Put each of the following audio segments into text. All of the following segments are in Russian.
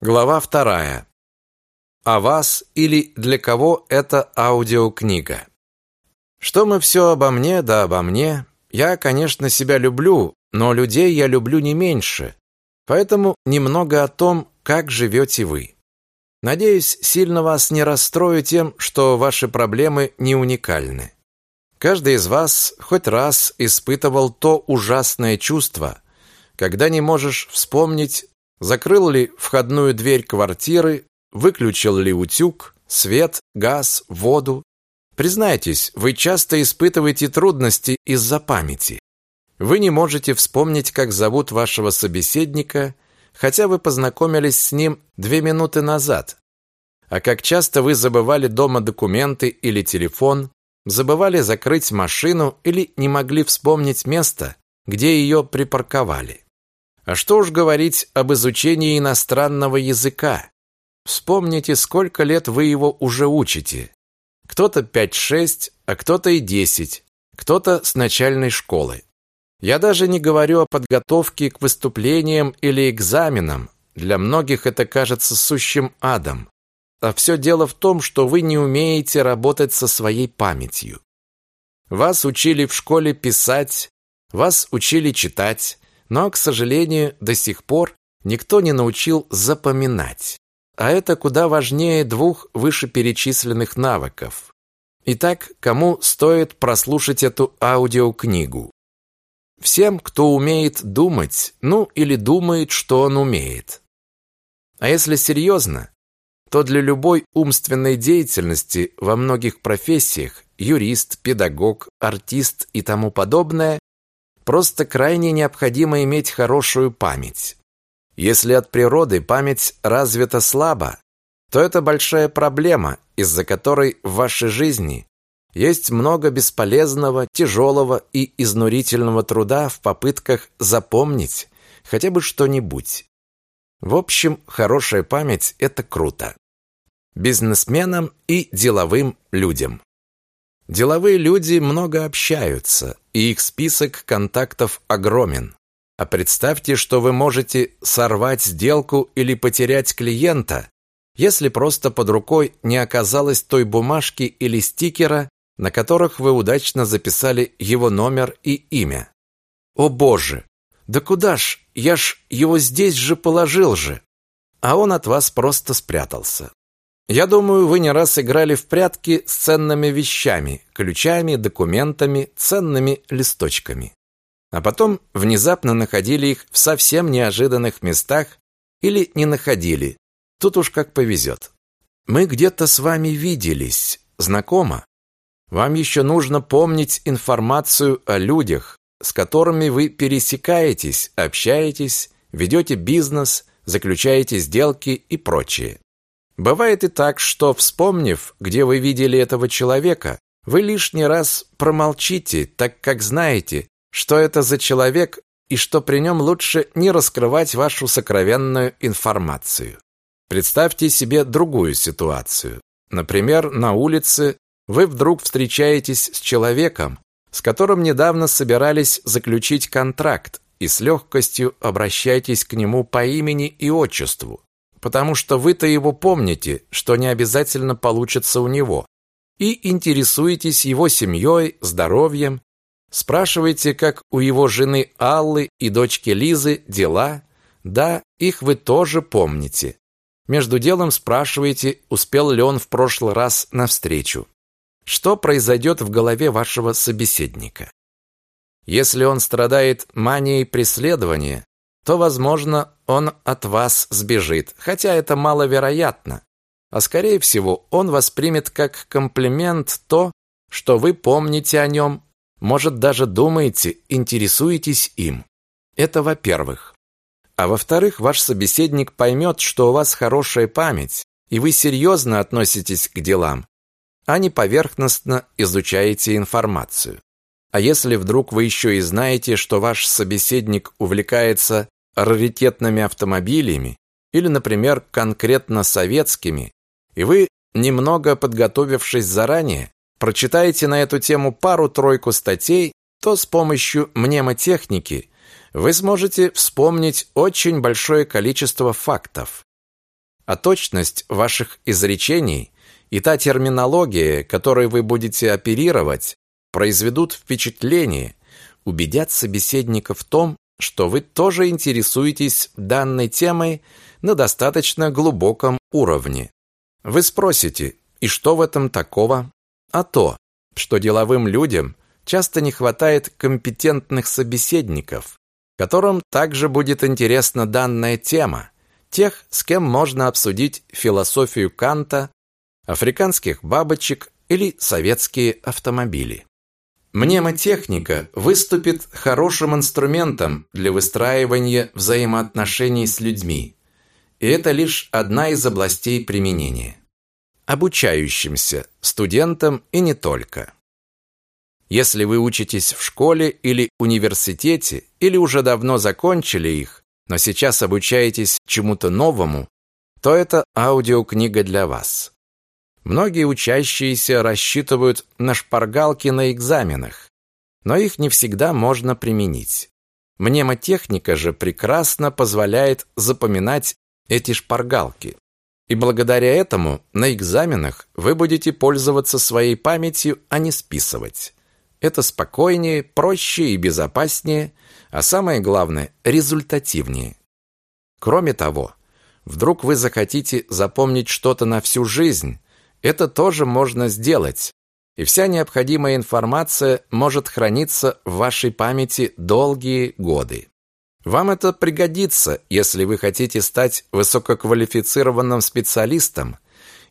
Глава вторая. О вас или для кого это аудиокнига. Что мы все обо мне, да обо мне. Я, конечно, себя люблю, но людей я люблю не меньше. Поэтому немного о том, как живете вы. Надеюсь, сильно вас не расстрою тем, что ваши проблемы не уникальны. Каждый из вас хоть раз испытывал то ужасное чувство, когда не можешь вспомнить, закрыл ли входную дверь квартиры, выключил ли утюг, свет, газ, воду. Признайтесь, вы часто испытываете трудности из-за памяти. Вы не можете вспомнить, как зовут вашего собеседника, хотя вы познакомились с ним две минуты назад. А как часто вы забывали дома документы или телефон, забывали закрыть машину или не могли вспомнить место, где ее припарковали. А что уж говорить об изучении иностранного языка. Вспомните, сколько лет вы его уже учите. Кто-то 5-6, а кто-то и 10, кто-то с начальной школы. Я даже не говорю о подготовке к выступлениям или экзаменам. Для многих это кажется сущим адом. А все дело в том, что вы не умеете работать со своей памятью. Вас учили в школе писать, вас учили читать, но, к сожалению, до сих пор никто не научил запоминать. А это куда важнее двух вышеперечисленных навыков. Итак, кому стоит прослушать эту аудиокнигу? Всем, кто умеет думать, ну или думает, что он умеет. А если серьезно, то для любой умственной деятельности во многих профессиях юрист, педагог, артист и тому подобное Просто крайне необходимо иметь хорошую память. Если от природы память развита слабо, то это большая проблема, из-за которой в вашей жизни есть много бесполезного, тяжелого и изнурительного труда в попытках запомнить хотя бы что-нибудь. В общем, хорошая память – это круто. Бизнесменам и деловым людям. Деловые люди много общаются, и их список контактов огромен. А представьте, что вы можете сорвать сделку или потерять клиента, если просто под рукой не оказалось той бумажки или стикера, на которых вы удачно записали его номер и имя. О боже! Да куда ж? Я ж его здесь же положил же. А он от вас просто спрятался. Я думаю, вы не раз играли в прятки с ценными вещами, ключами, документами, ценными листочками. А потом внезапно находили их в совсем неожиданных местах или не находили. Тут уж как повезет. Мы где-то с вами виделись. Знакомо? Вам еще нужно помнить информацию о людях, с которыми вы пересекаетесь, общаетесь, ведете бизнес, заключаете сделки и прочее. Бывает и так, что, вспомнив, где вы видели этого человека, вы лишний раз промолчите, так как знаете, что это за человек и что при нем лучше не раскрывать вашу сокровенную информацию. Представьте себе другую ситуацию. Например, на улице вы вдруг встречаетесь с человеком, с которым недавно собирались заключить контракт, и с легкостью обращаетесь к нему по имени и отчеству потому что вы-то его помните, что не обязательно получится у него, и интересуетесь его семьей, здоровьем, спрашиваете, как у его жены Аллы и дочки Лизы дела, да, их вы тоже помните. Между делом спрашиваете, успел ли он в прошлый раз на встречу. Что произойдет в голове вашего собеседника? Если он страдает манией преследования, то, возможно, он от вас сбежит, хотя это маловероятно. А скорее всего, он воспримет как комплимент то, что вы помните о нем, может, даже думаете, интересуетесь им. Это во-первых. А во-вторых, ваш собеседник поймет, что у вас хорошая память, и вы серьезно относитесь к делам, а не поверхностно изучаете информацию. А если вдруг вы еще и знаете, что ваш собеседник увлекается раритетными автомобилями или, например, конкретно советскими, и вы, немного подготовившись заранее, прочитаете на эту тему пару-тройку статей, то с помощью мнемотехники вы сможете вспомнить очень большое количество фактов. а точность ваших изречений и та терминология, которой вы будете оперировать, произведут впечатление, убедят собеседника в том, что вы тоже интересуетесь данной темой на достаточно глубоком уровне. Вы спросите, и что в этом такого? А то, что деловым людям часто не хватает компетентных собеседников, которым также будет интересна данная тема, тех, с кем можно обсудить философию Канта, африканских бабочек или советские автомобили. Мнемотехника выступит хорошим инструментом для выстраивания взаимоотношений с людьми. И это лишь одна из областей применения. Обучающимся, студентам и не только. Если вы учитесь в школе или университете, или уже давно закончили их, но сейчас обучаетесь чему-то новому, то это аудиокнига для вас. Многие учащиеся рассчитывают на шпаргалки на экзаменах, но их не всегда можно применить. Мнемотехника же прекрасно позволяет запоминать эти шпаргалки. И благодаря этому на экзаменах вы будете пользоваться своей памятью, а не списывать. Это спокойнее, проще и безопаснее, а самое главное – результативнее. Кроме того, вдруг вы захотите запомнить что-то на всю жизнь, это тоже можно сделать, и вся необходимая информация может храниться в вашей памяти долгие годы. Вам это пригодится, если вы хотите стать высококвалифицированным специалистом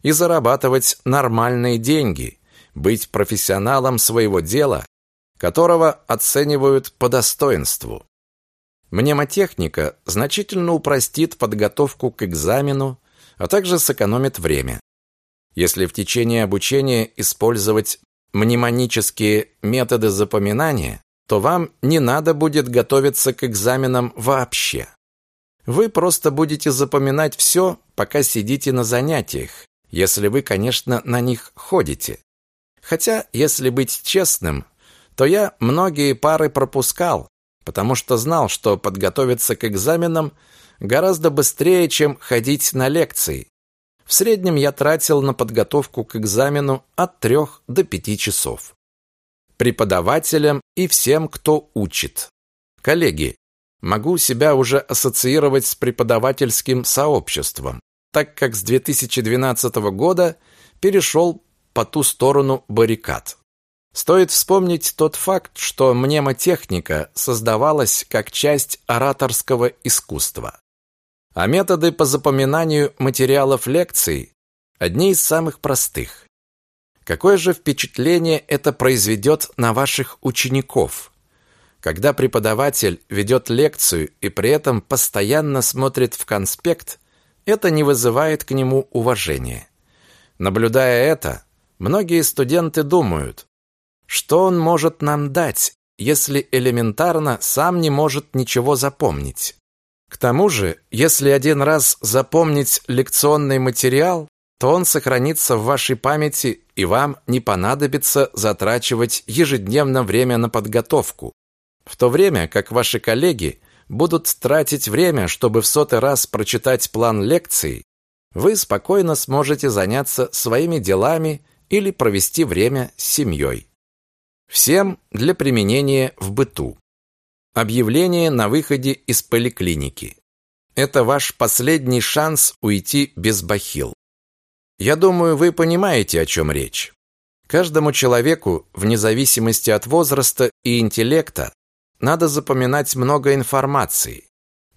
и зарабатывать нормальные деньги, быть профессионалом своего дела, которого оценивают по достоинству. Мнемотехника значительно упростит подготовку к экзамену, а также сэкономит время. Если в течение обучения использовать мнемонические методы запоминания, то вам не надо будет готовиться к экзаменам вообще. Вы просто будете запоминать все, пока сидите на занятиях, если вы, конечно, на них ходите. Хотя, если быть честным, то я многие пары пропускал, потому что знал, что подготовиться к экзаменам гораздо быстрее, чем ходить на лекции. В среднем я тратил на подготовку к экзамену от трех до пяти часов. Преподавателям и всем, кто учит. Коллеги, могу себя уже ассоциировать с преподавательским сообществом, так как с 2012 года перешел по ту сторону баррикад. Стоит вспомнить тот факт, что мнемотехника создавалась как часть ораторского искусства. А методы по запоминанию материалов лекций одни из самых простых. Какое же впечатление это произведет на ваших учеников? Когда преподаватель ведет лекцию и при этом постоянно смотрит в конспект, это не вызывает к нему уважения. Наблюдая это, многие студенты думают, что он может нам дать, если элементарно сам не может ничего запомнить. К тому же, если один раз запомнить лекционный материал, то он сохранится в вашей памяти, и вам не понадобится затрачивать ежедневно время на подготовку. В то время как ваши коллеги будут тратить время, чтобы в сотый раз прочитать план лекции, вы спокойно сможете заняться своими делами или провести время с семьей. Всем для применения в быту. Объявление на выходе из поликлиники. Это ваш последний шанс уйти без бахил. Я думаю, вы понимаете, о чем речь. Каждому человеку, вне зависимости от возраста и интеллекта, надо запоминать много информации.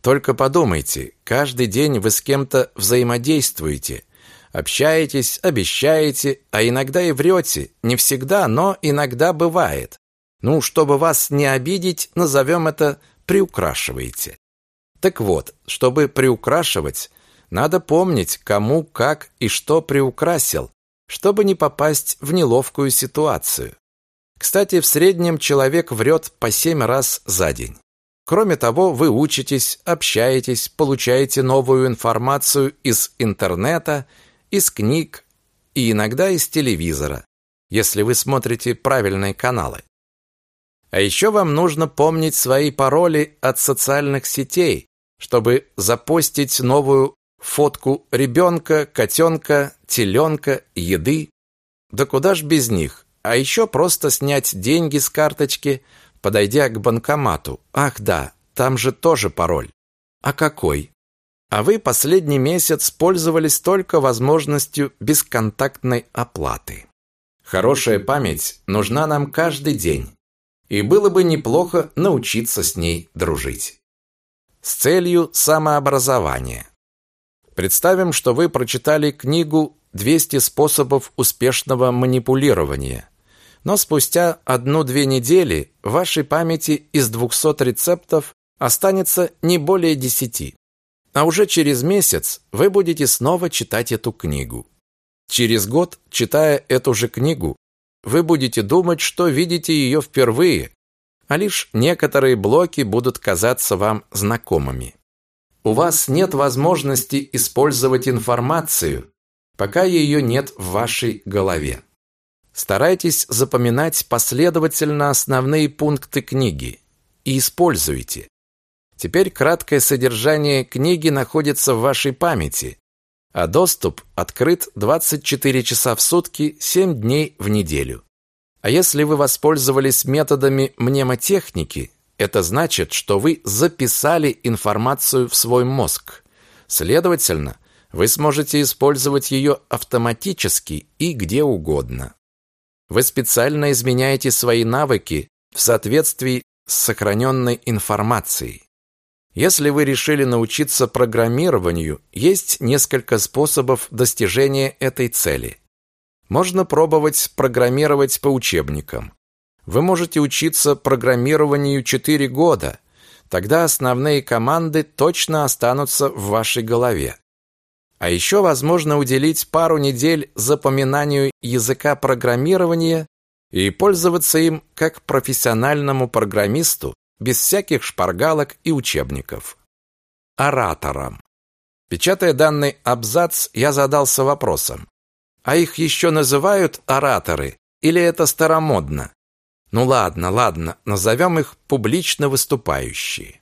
Только подумайте, каждый день вы с кем-то взаимодействуете, общаетесь, обещаете, а иногда и врете. Не всегда, но иногда бывает. Ну, чтобы вас не обидеть, назовем это приукрашиваете. Так вот, чтобы приукрашивать, надо помнить, кому, как и что приукрасил, чтобы не попасть в неловкую ситуацию. Кстати, в среднем человек врет по семь раз за день. Кроме того, вы учитесь, общаетесь, получаете новую информацию из интернета, из книг и иногда из телевизора, если вы смотрите правильные каналы. А еще вам нужно помнить свои пароли от социальных сетей, чтобы запостить новую фотку ребенка, котенка, теленка, еды. Да куда ж без них? А еще просто снять деньги с карточки, подойдя к банкомату. Ах да, там же тоже пароль. А какой? А вы последний месяц пользовались только возможностью бесконтактной оплаты. Хорошая память нужна нам каждый день. И было бы неплохо научиться с ней дружить. С целью самообразования. Представим, что вы прочитали книгу «200 способов успешного манипулирования». Но спустя одну-две недели в вашей памяти из 200 рецептов останется не более 10. А уже через месяц вы будете снова читать эту книгу. Через год, читая эту же книгу, вы будете думать, что видите ее впервые, а лишь некоторые блоки будут казаться вам знакомыми. У вас нет возможности использовать информацию, пока ее нет в вашей голове. Старайтесь запоминать последовательно основные пункты книги и используйте. Теперь краткое содержание книги находится в вашей памяти, а доступ открыт 24 часа в сутки, 7 дней в неделю. А если вы воспользовались методами мнемотехники, это значит, что вы записали информацию в свой мозг. Следовательно, вы сможете использовать ее автоматически и где угодно. Вы специально изменяете свои навыки в соответствии с сохраненной информацией. Если вы решили научиться программированию, есть несколько способов достижения этой цели. Можно пробовать программировать по учебникам. Вы можете учиться программированию 4 года. Тогда основные команды точно останутся в вашей голове. А еще возможно уделить пару недель запоминанию языка программирования и пользоваться им как профессиональному программисту без всяких шпаргалок и учебников. Оратором. Печатая данный абзац, я задался вопросом. А их еще называют ораторы или это старомодно? Ну ладно, ладно, назовем их публично выступающие.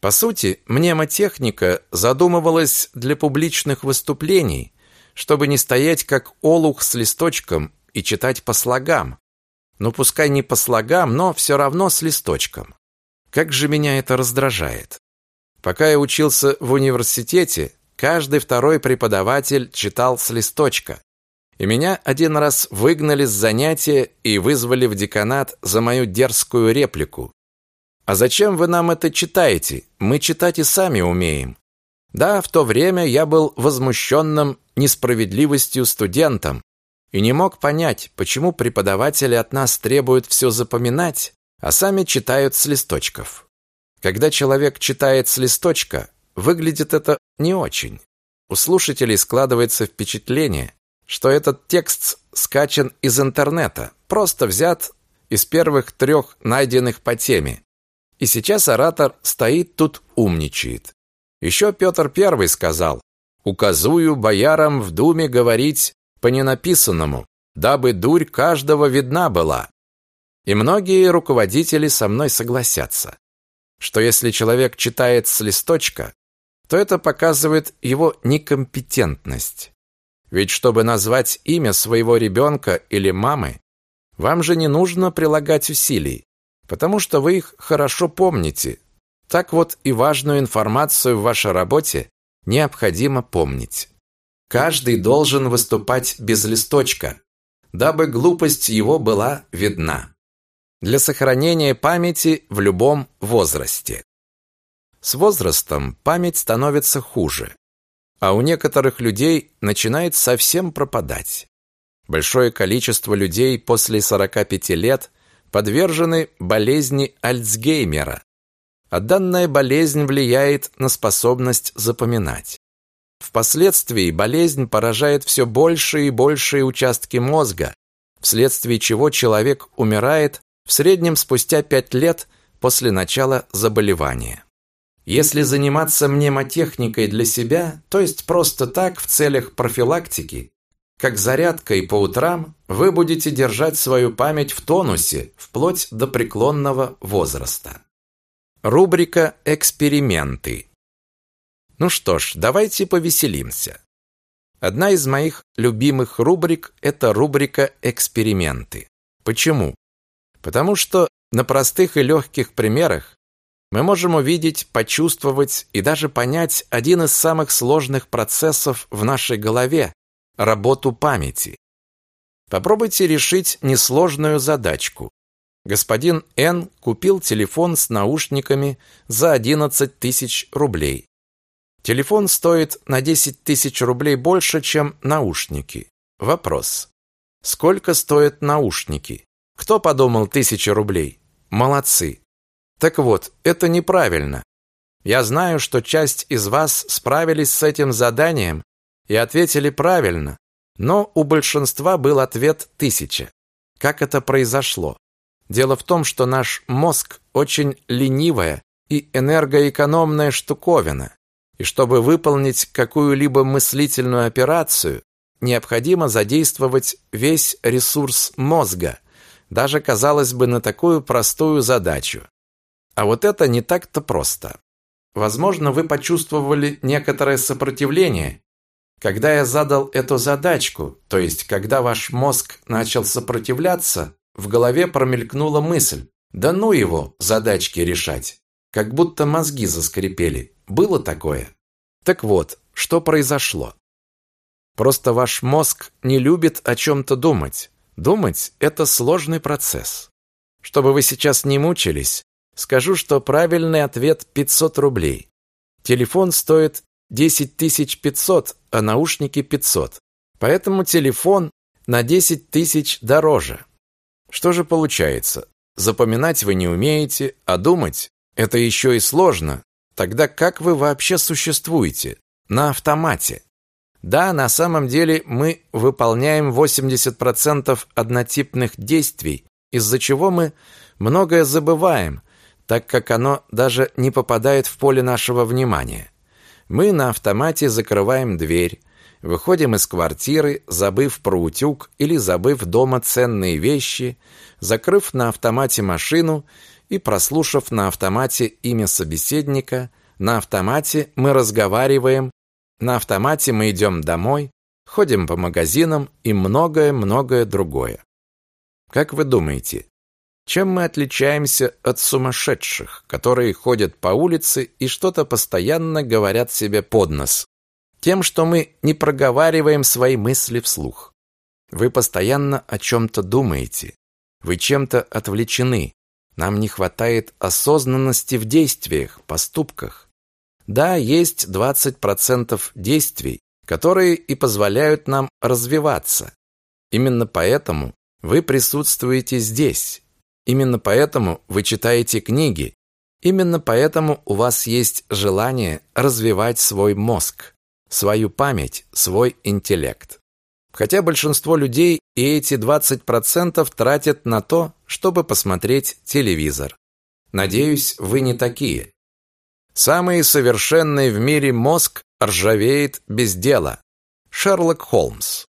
По сути, мнемотехника задумывалась для публичных выступлений, чтобы не стоять как олух с листочком и читать по слогам. Ну, пускай не по слогам, но все равно с листочком. Как же меня это раздражает. Пока я учился в университете, каждый второй преподаватель читал с листочка. И меня один раз выгнали с занятия и вызвали в деканат за мою дерзкую реплику. «А зачем вы нам это читаете? Мы читать и сами умеем». Да, в то время я был возмущенным несправедливостью студентом и не мог понять, почему преподаватели от нас требуют все запоминать, а сами читают с листочков. Когда человек читает с листочка, выглядит это не очень. У слушателей складывается впечатление, что этот текст скачан из интернета, просто взят из первых трех найденных по теме. И сейчас оратор стоит тут умничает. Еще Петр Первый сказал, «Указую боярам в думе говорить по ненаписанному, дабы дурь каждого видна была». И многие руководители со мной согласятся, что если человек читает с листочка, то это показывает его некомпетентность. Ведь чтобы назвать имя своего ребенка или мамы, вам же не нужно прилагать усилий, потому что вы их хорошо помните. Так вот и важную информацию в вашей работе необходимо помнить. Каждый должен выступать без листочка, дабы глупость его была видна. Для сохранения памяти в любом возрасте. С возрастом память становится хуже а у некоторых людей начинает совсем пропадать. Большое количество людей после 45 лет подвержены болезни Альцгеймера, а данная болезнь влияет на способность запоминать. Впоследствии болезнь поражает все большие и большие участки мозга, вследствие чего человек умирает в среднем спустя 5 лет после начала заболевания. Если заниматься мнемотехникой для себя, то есть просто так в целях профилактики, как зарядкой по утрам, вы будете держать свою память в тонусе вплоть до преклонного возраста. Рубрика «Эксперименты». Ну что ж, давайте повеселимся. Одна из моих любимых рубрик – это рубрика «Эксперименты». Почему? Потому что на простых и легких примерах мы можем увидеть, почувствовать и даже понять один из самых сложных процессов в нашей голове – работу памяти. Попробуйте решить несложную задачку. Господин Н купил телефон с наушниками за 11 тысяч рублей. Телефон стоит на 10 тысяч рублей больше, чем наушники. Вопрос. Сколько стоят наушники? Кто подумал тысяча рублей? Молодцы. Так вот, это неправильно. Я знаю, что часть из вас справились с этим заданием и ответили правильно, но у большинства был ответ тысяча. Как это произошло? Дело в том, что наш мозг очень ленивая и энергоэкономная штуковина, и чтобы выполнить какую-либо мыслительную операцию, необходимо задействовать весь ресурс мозга, даже, казалось бы, на такую простую задачу. А вот это не так-то просто. Возможно, вы почувствовали некоторое сопротивление, когда я задал эту задачку, то есть когда ваш мозг начал сопротивляться, в голове промелькнула мысль: "Да ну его, задачки решать". Как будто мозги заскрипели. Было такое. Так вот, что произошло? Просто ваш мозг не любит о чем то думать. Думать это сложный процесс. Чтобы вы сейчас не мучились, скажу, что правильный ответ 500 рублей. Телефон стоит 10 500, а наушники 500. Поэтому телефон на 10 тысяч дороже. Что же получается? Запоминать вы не умеете, а думать это еще и сложно. Тогда как вы вообще существуете? На автомате. Да, на самом деле мы выполняем 80% однотипных действий, из-за чего мы многое забываем, так как оно даже не попадает в поле нашего внимания. Мы на автомате закрываем дверь, выходим из квартиры, забыв про утюг или забыв дома ценные вещи, закрыв на автомате машину и прослушав на автомате имя собеседника, на автомате мы разговариваем на автомате мы идем домой, ходим по магазинам и многое-многое другое. Как вы думаете, чем мы отличаемся от сумасшедших, которые ходят по улице и что-то постоянно говорят себе под нос? Тем, что мы не проговариваем свои мысли вслух. Вы постоянно о чем-то думаете. Вы чем-то отвлечены. Нам не хватает осознанности в действиях, поступках. Да, есть 20% действий, которые и позволяют нам развиваться. Именно поэтому вы присутствуете здесь. Именно поэтому вы читаете книги. Именно поэтому у вас есть желание развивать свой мозг, свою память, свой интеллект. Хотя большинство людей и эти 20% тратят на то, чтобы посмотреть телевизор. Надеюсь, вы не такие. Самый совершенный в мире мозг ржавеет без дела. Шерлок Холмс